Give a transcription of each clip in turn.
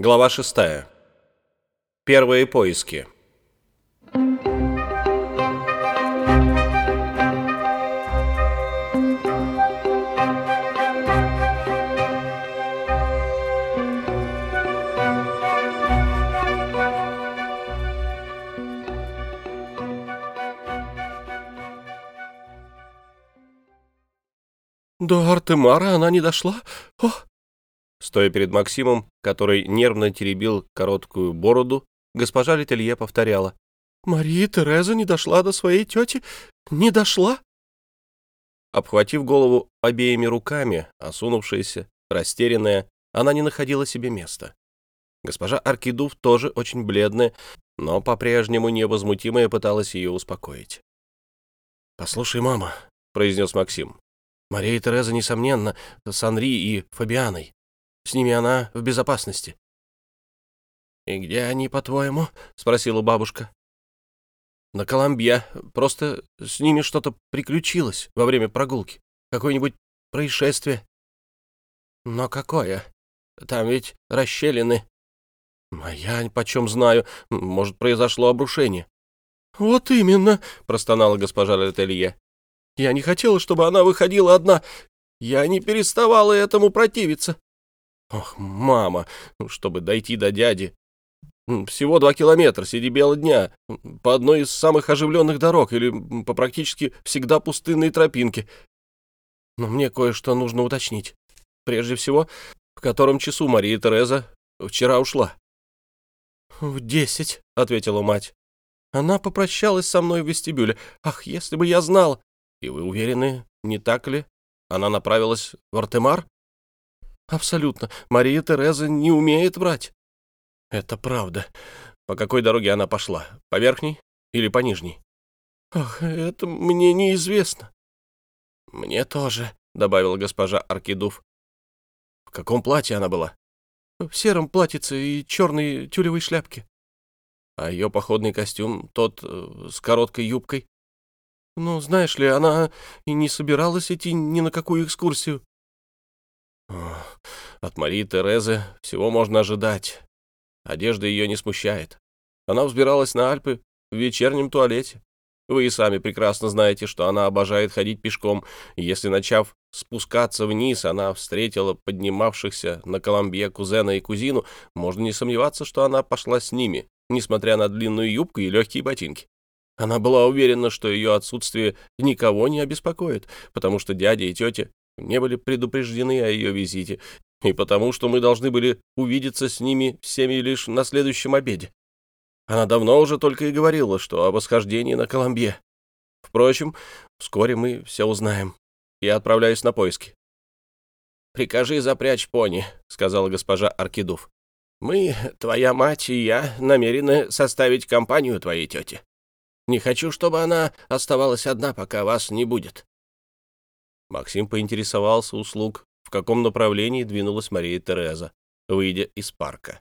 Глава 6. Первые поиски. До Артемара она не дошла? О, Стоя перед Максимом, который нервно теребил короткую бороду, госпожа Летелье повторяла. Мария Тереза не дошла до своей тети? Не дошла? Обхватив голову обеими руками, осунувшаяся, растерянная, она не находила себе места. Госпожа Аркидув тоже очень бледная, но по-прежнему невозмутимая пыталась ее успокоить. «Послушай, мама», — произнес Максим, — «Мария Тереза, несомненно, с Анри и Фабианой. С ними она в безопасности. «И где они, по-твоему?» — спросила бабушка. «На Коломбье. Просто с ними что-то приключилось во время прогулки. Какое-нибудь происшествие». «Но какое? Там ведь расщелины». «А я почем знаю. Может, произошло обрушение». «Вот именно», — простонала госпожа Летелье. «Я не хотела, чтобы она выходила одна. Я не переставала этому противиться. Ох, мама, ну, чтобы дойти до дяди. Всего два километра среди бела дня, по одной из самых оживленных дорог или по практически всегда пустынной тропинке. Но мне кое-что нужно уточнить. Прежде всего, в котором часу Мария Тереза вчера ушла? — В десять, — ответила мать. Она попрощалась со мной в вестибюле. Ах, если бы я знала! И вы уверены, не так ли? Она направилась в Артемар? Абсолютно. Мария Тереза не умеет врать. Это правда. По какой дороге она пошла? По верхней или по нижней? Ах, это мне неизвестно. Мне тоже, добавила госпожа Аркидув. В каком платье она была? В сером платьице и черной тюлевой шляпке. А ее походный костюм, тот э, с короткой юбкой? Ну, знаешь ли, она и не собиралась идти ни на какую экскурсию. От Марии Терезы всего можно ожидать. Одежда ее не смущает. Она взбиралась на Альпы в вечернем туалете. Вы и сами прекрасно знаете, что она обожает ходить пешком, если, начав спускаться вниз, она встретила поднимавшихся на Коломбье кузена и кузину, можно не сомневаться, что она пошла с ними, несмотря на длинную юбку и легкие ботинки. Она была уверена, что ее отсутствие никого не обеспокоит, потому что дядя и тетя не были предупреждены о ее визите, и потому что мы должны были увидеться с ними всеми лишь на следующем обеде. Она давно уже только и говорила, что о восхождении на Коломбье. Впрочем, вскоре мы все узнаем. Я отправляюсь на поиски. «Прикажи запрячь пони», — сказала госпожа Аркидув. «Мы, твоя мать и я, намерены составить компанию твоей тете. Не хочу, чтобы она оставалась одна, пока вас не будет. Максим поинтересовался услуг, в каком направлении двинулась Мария Тереза, выйдя из парка.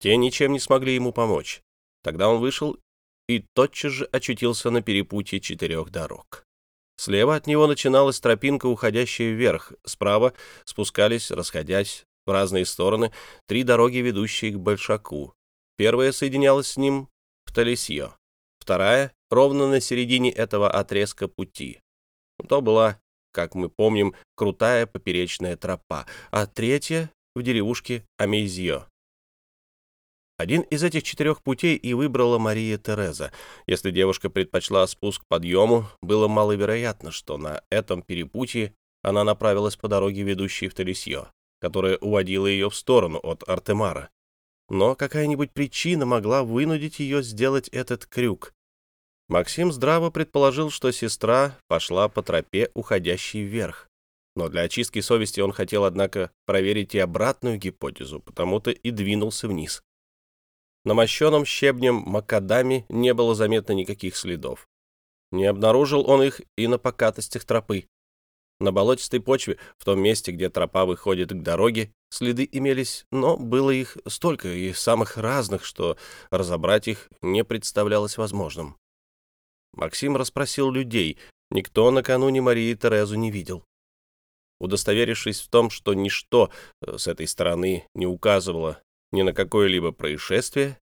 Те ничем не смогли ему помочь. Тогда он вышел и тотчас же очутился на перепутье четырех дорог. Слева от него начиналась тропинка, уходящая вверх, справа спускались, расходясь в разные стороны, три дороги, ведущие к Большаку. Первая соединялась с ним в Талисье, вторая — ровно на середине этого отрезка пути. То была как мы помним, крутая поперечная тропа, а третья — в деревушке Амейзье. Один из этих четырех путей и выбрала Мария Тереза. Если девушка предпочла спуск подъему, было маловероятно, что на этом перепутье она направилась по дороге, ведущей в Талисье, которая уводила ее в сторону от Артемара. Но какая-нибудь причина могла вынудить ее сделать этот крюк. Максим здраво предположил, что сестра пошла по тропе, уходящей вверх. Но для очистки совести он хотел, однако, проверить и обратную гипотезу, потому-то и двинулся вниз. На мощенном щебнем макадаме не было заметно никаких следов. Не обнаружил он их и на покатостях тропы. На болотистой почве, в том месте, где тропа выходит к дороге, следы имелись, но было их столько и самых разных, что разобрать их не представлялось возможным. Максим расспросил людей. Никто накануне Марии Терезу не видел. Удостоверившись в том, что ничто э, с этой стороны не указывало ни на какое-либо происшествие,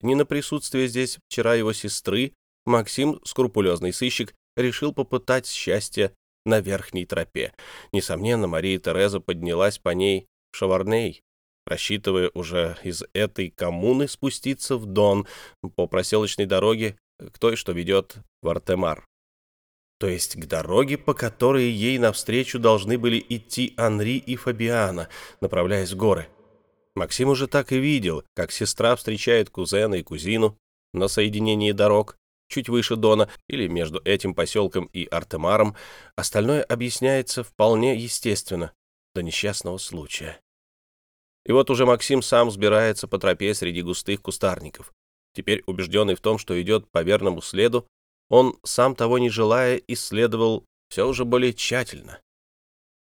ни на присутствие здесь вчера его сестры, Максим, скрупулезный сыщик, решил попытать счастье на верхней тропе. Несомненно, Мария Тереза поднялась по ней в Шаварней, рассчитывая уже из этой коммуны спуститься в Дон по проселочной дороге к той, что ведет в Артемар. То есть к дороге, по которой ей навстречу должны были идти Анри и Фабиана, направляясь в горы. Максим уже так и видел, как сестра встречает кузена и кузину на соединении дорог, чуть выше Дона или между этим поселком и Артемаром. Остальное объясняется вполне естественно, до несчастного случая. И вот уже Максим сам сбирается по тропе среди густых кустарников. Теперь убежденный в том, что идет по верному следу, он, сам того не желая, исследовал все уже более тщательно.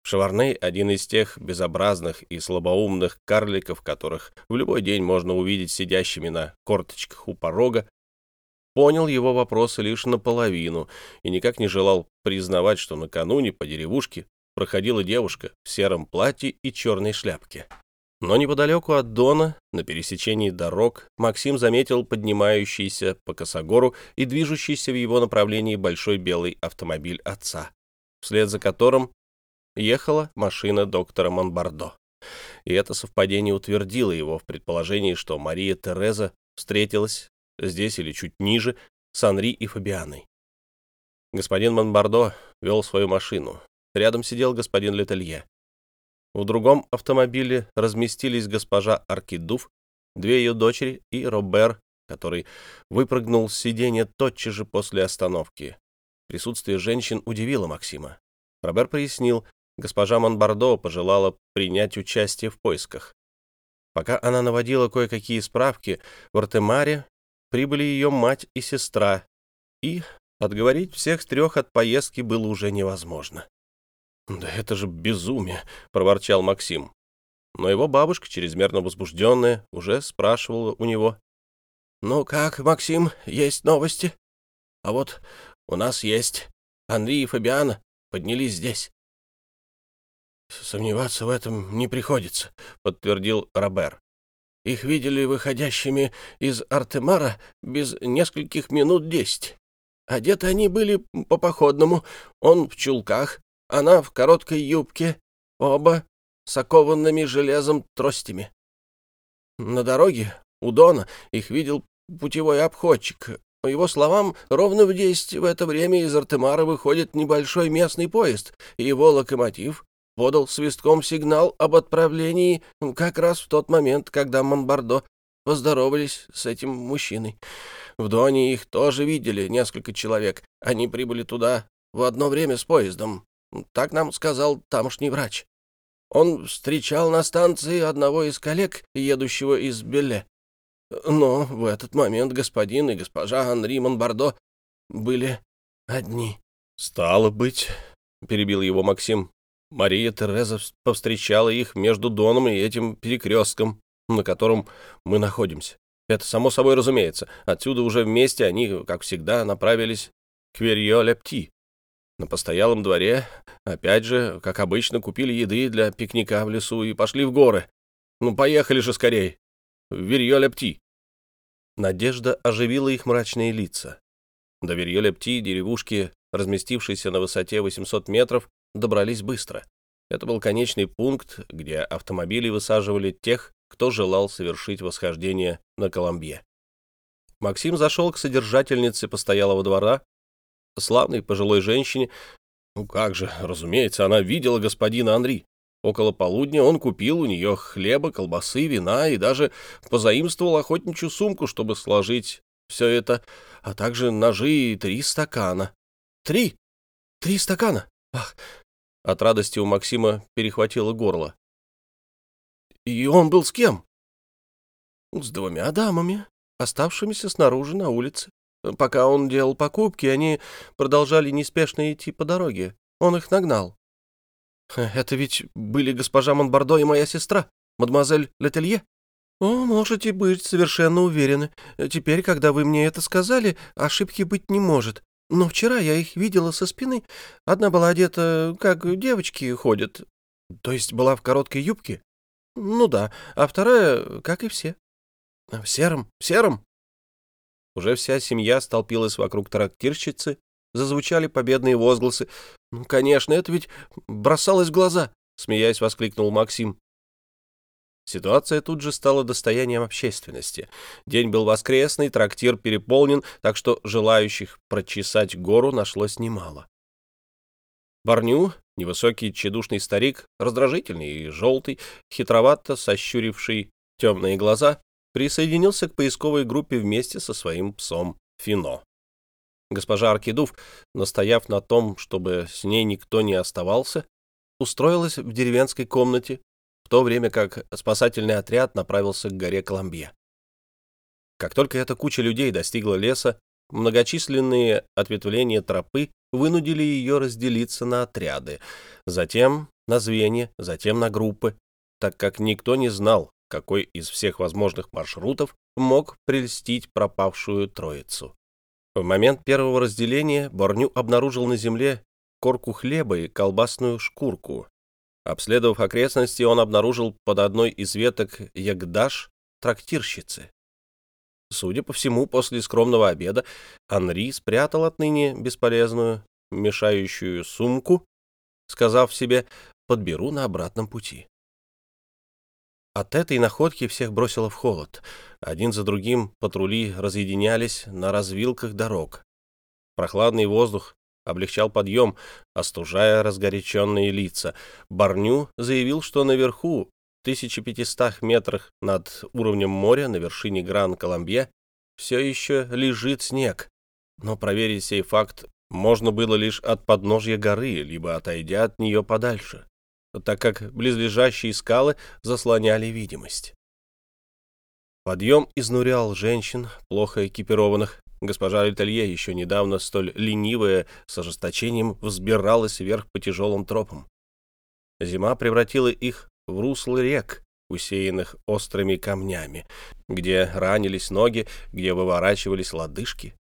Шаварней — один из тех безобразных и слабоумных карликов, которых в любой день можно увидеть сидящими на корточках у порога, понял его вопросы лишь наполовину и никак не желал признавать, что накануне по деревушке проходила девушка в сером платье и черной шляпке. Но неподалеку от Дона, на пересечении дорог, Максим заметил поднимающийся по косогору и движущийся в его направлении большой белый автомобиль отца, вслед за которым ехала машина доктора Монбардо. И это совпадение утвердило его в предположении, что Мария Тереза встретилась здесь или чуть ниже с Анри и Фабианой. Господин Монбардо вел свою машину. Рядом сидел господин Летелье. В другом автомобиле разместились госпожа Аркидуф, две ее дочери и Робер, который выпрыгнул с сиденья тотчас же после остановки. Присутствие женщин удивило Максима. Робер пояснил, госпожа Монбардо пожелала принять участие в поисках. Пока она наводила кое-какие справки, в Артемаре прибыли ее мать и сестра, и отговорить всех трех от поездки было уже невозможно. «Да это же безумие!» — проворчал Максим. Но его бабушка, чрезмерно возбужденная, уже спрашивала у него. «Ну как, Максим, есть новости?» «А вот у нас есть. Анри и Фабиана поднялись здесь». «Сомневаться в этом не приходится», — подтвердил Робер. «Их видели выходящими из Артемара без нескольких минут десять. Одеты они были по-походному, он в чулках, она в короткой юбке, оба с окованными железом тростями. На дороге у Дона их видел путевой обходчик. По его словам, ровно в десять в это время из Артемара выходит небольшой местный поезд, и его локомотив подал свистком сигнал об отправлении как раз в тот момент, когда Монбардо поздоровались с этим мужчиной. В Доне их тоже видели несколько человек. Они прибыли туда в одно время с поездом. Так нам сказал тамошний врач. Он встречал на станции одного из коллег, едущего из Белле. Но в этот момент господин и госпожа Анри Монбардо были одни. «Стало быть», — перебил его Максим, — «Мария Тереза повстречала их между Доном и этим перекрестком, на котором мы находимся. Это само собой разумеется. Отсюда уже вместе они, как всегда, направились к Верьё-Лепти, на постоялом дворе, опять же, как обычно, купили еды для пикника в лесу и пошли в горы. Ну, поехали же скорей. В Верьё-Лепти. Надежда оживила их мрачные лица. До Верьё-Лепти деревушки, разместившиеся на высоте 800 метров, добрались быстро. Это был конечный пункт, где автомобили высаживали тех, кто желал совершить восхождение на Коломбье. Максим зашел к содержательнице постоялого двора, славной пожилой женщине. Ну как же, разумеется, она видела господина Анри. Около полудня он купил у нее хлеба, колбасы, вина и даже позаимствовал охотничью сумку, чтобы сложить все это, а также ножи и три стакана. Три! Три стакана! Ах! От радости у Максима перехватило горло. И он был с кем? С двумя дамами, оставшимися снаружи на улице. Пока он делал покупки, они продолжали неспешно идти по дороге. Он их нагнал. «Это ведь были госпожа Монбардо и моя сестра, мадемуазель Летелье?» «О, можете быть совершенно уверены. Теперь, когда вы мне это сказали, ошибки быть не может. Но вчера я их видела со спины. Одна была одета, как девочки ходят. То есть была в короткой юбке, Ну да, а вторая, как и все. В сером, в сером. Уже вся семья столпилась вокруг трактирщицы, зазвучали победные возгласы. «Ну, конечно, это ведь бросалось в глаза!» — смеясь воскликнул Максим. Ситуация тут же стала достоянием общественности. День был воскресный, трактир переполнен, так что желающих прочесать гору нашлось немало. Барню, невысокий тщедушный старик, раздражительный и желтый, хитровато сощуривший темные глаза, присоединился к поисковой группе вместе со своим псом Фино. Госпожа Аркидув, настояв на том, чтобы с ней никто не оставался, устроилась в деревенской комнате, в то время как спасательный отряд направился к горе Коломбье. Как только эта куча людей достигла леса, многочисленные ответвления тропы вынудили ее разделиться на отряды, затем на звенья, затем на группы, так как никто не знал, какой из всех возможных маршрутов мог прельстить пропавшую троицу. В момент первого разделения Борню обнаружил на земле корку хлеба и колбасную шкурку. Обследовав окрестности, он обнаружил под одной из веток ягдаш трактирщицы. Судя по всему, после скромного обеда Анри спрятал отныне бесполезную, мешающую сумку, сказав себе «подберу на обратном пути». От этой находки всех бросило в холод. Один за другим патрули разъединялись на развилках дорог. Прохладный воздух облегчал подъем, остужая разгоряченные лица. Барню заявил, что наверху, в 1500 метрах над уровнем моря, на вершине Гран-Коломбье, все еще лежит снег. Но проверить сей факт можно было лишь от подножья горы, либо отойдя от нее подальше так как близлежащие скалы заслоняли видимость. Подъем изнурял женщин, плохо экипированных. Госпожа Летелье, еще недавно столь ленивая, с ожесточением взбиралась вверх по тяжелым тропам. Зима превратила их в русло рек, усеянных острыми камнями, где ранились ноги, где выворачивались лодыжки.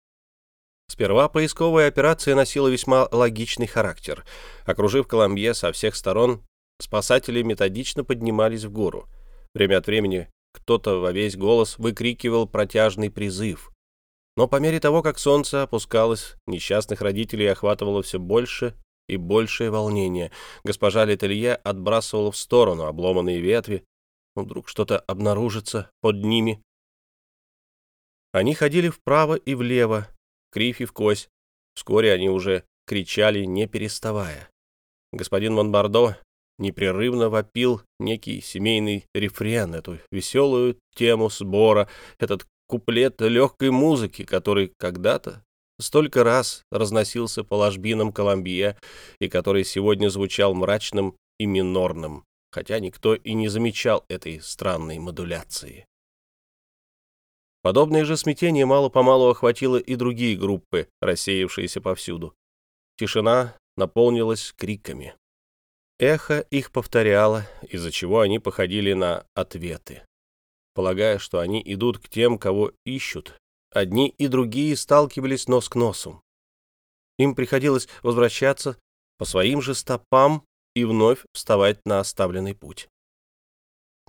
Сперва поисковая операция носила весьма логичный характер. Окружив Коломбье со всех сторон, Спасатели методично поднимались в гору. Время от времени кто-то во весь голос выкрикивал протяжный призыв. Но по мере того, как солнце опускалось, несчастных родителей охватывало все больше и большее волнение. Госпожа Летелье отбрасывала в сторону обломанные ветви. Вдруг что-то обнаружится под ними. Они ходили вправо и влево, кривь и вкось. Вскоре они уже кричали, не переставая. Господин Монбардо непрерывно вопил некий семейный рефрен, эту веселую тему сбора, этот куплет легкой музыки, который когда-то столько раз разносился по ложбинам Колумбия и который сегодня звучал мрачным и минорным, хотя никто и не замечал этой странной модуляции. Подобное же смятение мало-помалу охватило и другие группы, рассеявшиеся повсюду. Тишина наполнилась криками. Эхо их повторяло, из-за чего они походили на ответы. Полагая, что они идут к тем, кого ищут, одни и другие сталкивались нос к носу. Им приходилось возвращаться по своим же стопам и вновь вставать на оставленный путь.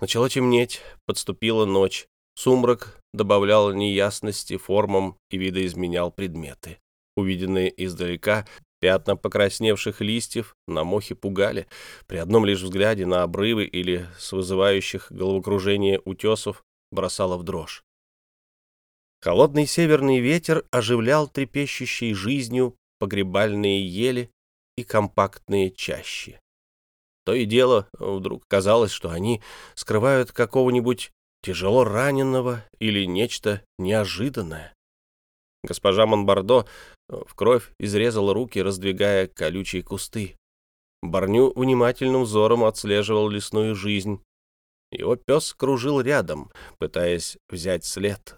Начало темнеть, подступила ночь, сумрак добавлял неясности формам и видоизменял предметы. Увиденные издалека Пятна покрасневших листьев на мохе пугали. При одном лишь взгляде на обрывы или с вызывающих головокружение утесов бросало в дрожь. Холодный северный ветер оживлял трепещущей жизнью погребальные ели и компактные чащи. То и дело вдруг казалось, что они скрывают какого-нибудь тяжело раненого или нечто неожиданное. Госпожа Монбардо в кровь изрезала руки, раздвигая колючие кусты. Барню внимательным взором отслеживал лесную жизнь. Его пес кружил рядом, пытаясь взять след.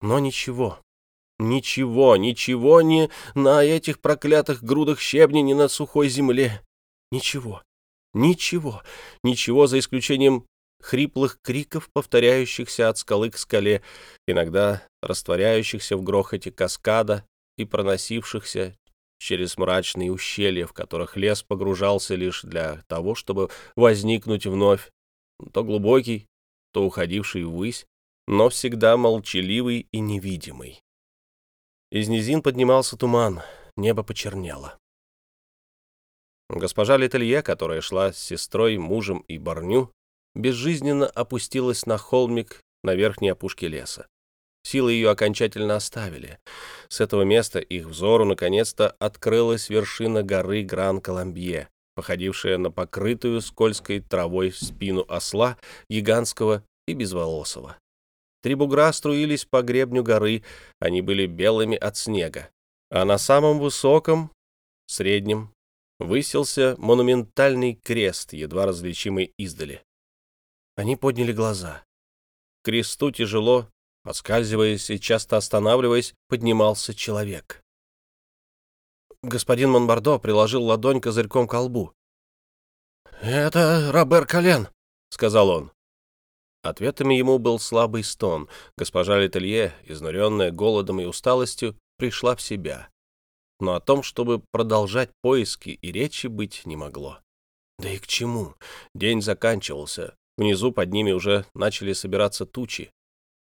Но ничего, ничего, ничего не на этих проклятых грудах щебня, ни на сухой земле. Ничего, ничего, ничего за исключением хриплых криков, повторяющихся от скалы к скале, иногда растворяющихся в грохоте каскада и проносившихся через мрачные ущелья, в которых лес погружался лишь для того, чтобы возникнуть вновь то глубокий, то уходивший ввысь, но всегда молчаливый и невидимый. Из низин поднимался туман, небо почернело. Госпожа Летелье, которая шла с сестрой, мужем и Барню, безжизненно опустилась на холмик на верхней опушке леса. Силы ее окончательно оставили. С этого места их взору наконец-то открылась вершина горы Гран-Коломбье, походившая на покрытую скользкой травой спину осла, гигантского и безволосого. Три бугра струились по гребню горы, они были белыми от снега. А на самом высоком, среднем, высился монументальный крест, едва различимый издали. Они подняли глаза. Кресту тяжело, оскальзываясь и часто останавливаясь, поднимался человек. Господин Монбардо приложил ладонь козырьком к колбу. «Это Робер Колен», — сказал он. Ответом ему был слабый стон. Госпожа Летелье, изнуренная голодом и усталостью, пришла в себя. Но о том, чтобы продолжать поиски, и речи быть не могло. Да и к чему? День заканчивался. Внизу под ними уже начали собираться тучи.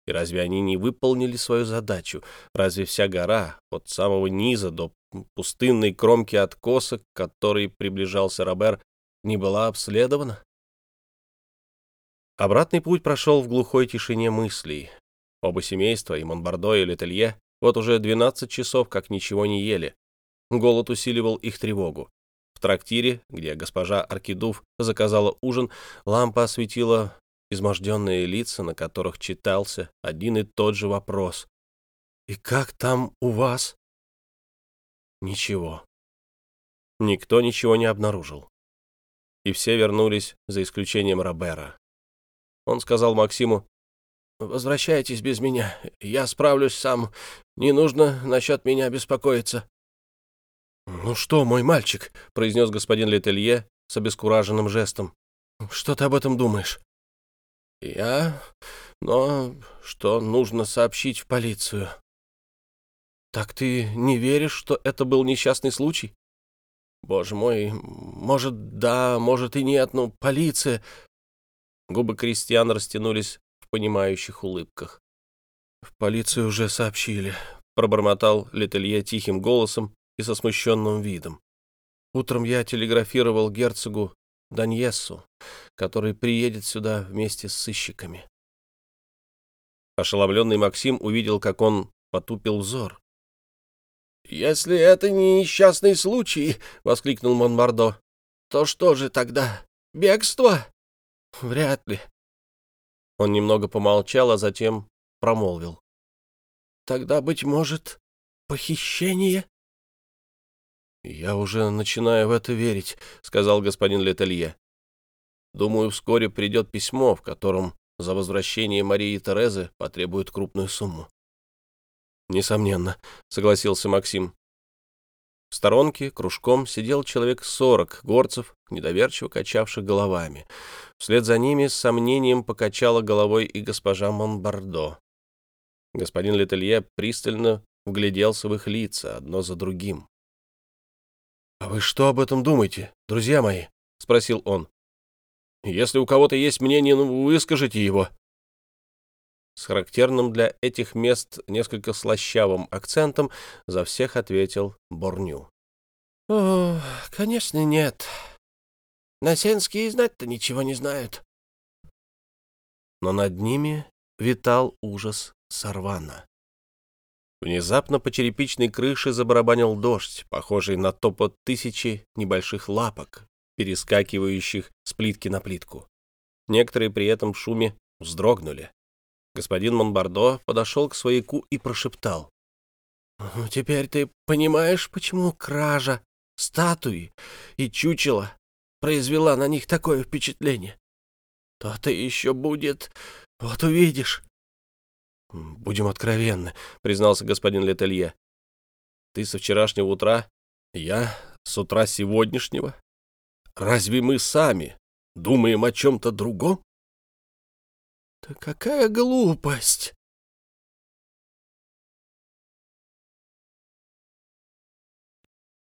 И разве они не выполнили свою задачу? Разве вся гора, от самого низа до пустынной кромки откоса, к которой приближался Робер, не была обследована? Обратный путь прошел в глухой тишине мыслей. Оба семейства, и Монбардо, и Летелье, вот уже 12 часов как ничего не ели. Голод усиливал их тревогу. В трактире, где госпожа Аркидув заказала ужин, лампа осветила изможденные лица, на которых читался один и тот же вопрос. «И как там у вас?» Ничего. Никто ничего не обнаружил. И все вернулись, за исключением Робера. Он сказал Максиму, «Возвращайтесь без меня, я справлюсь сам, не нужно насчет меня беспокоиться». «Ну что, мой мальчик», — произнес господин Летелье с обескураженным жестом, «что ты об этом думаешь?» «Я... но что нужно сообщить в полицию». «Так ты не веришь, что это был несчастный случай?» «Боже мой, может, да, может и нет, но полиция...» Губы крестьян растянулись в понимающих улыбках. «В полицию уже сообщили», — пробормотал Летелье тихим голосом и со смущенным видом. «Утром я телеграфировал герцогу Даньесу, который приедет сюда вместе с сыщиками». Ошеломленный Максим увидел, как он потупил взор. «Если это не несчастный случай», — воскликнул Монмардо, — «то что же тогда? Бегство?» Вряд ли. Он немного помолчал, а затем промолвил. Тогда, быть может, похищение? Я уже начинаю в это верить, сказал господин Летелье. Думаю, вскоре придет письмо, в котором за возвращение Марии Терезы потребуют крупную сумму. Несомненно, согласился Максим. В сторонке кружком сидел человек сорок горцев, недоверчиво качавших головами. Вслед за ними с сомнением покачала головой и госпожа Монбардо. Господин Летелье пристально вгляделся в их лица, одно за другим. «А вы что об этом думаете, друзья мои?» — спросил он. «Если у кого-то есть мнение, ну, выскажите его». С характерным для этих мест несколько слащавым акцентом за всех ответил Борню. «О, конечно, нет. Насенские знать-то ничего не знают». Но над ними витал ужас Сарвана. Внезапно по черепичной крыше забарабанил дождь, похожий на топот тысячи небольших лапок, перескакивающих с плитки на плитку. Некоторые при этом шуме вздрогнули. Господин Монбардо подошел к свояку и прошептал. «Ну, «Теперь ты понимаешь, почему кража статуи и чучела произвела на них такое впечатление? То-то еще будет, вот увидишь». «Будем откровенны», — признался господин Летелье. «Ты со вчерашнего утра, я с утра сегодняшнего. Разве мы сами думаем о чем-то другом?» «Да какая глупость!»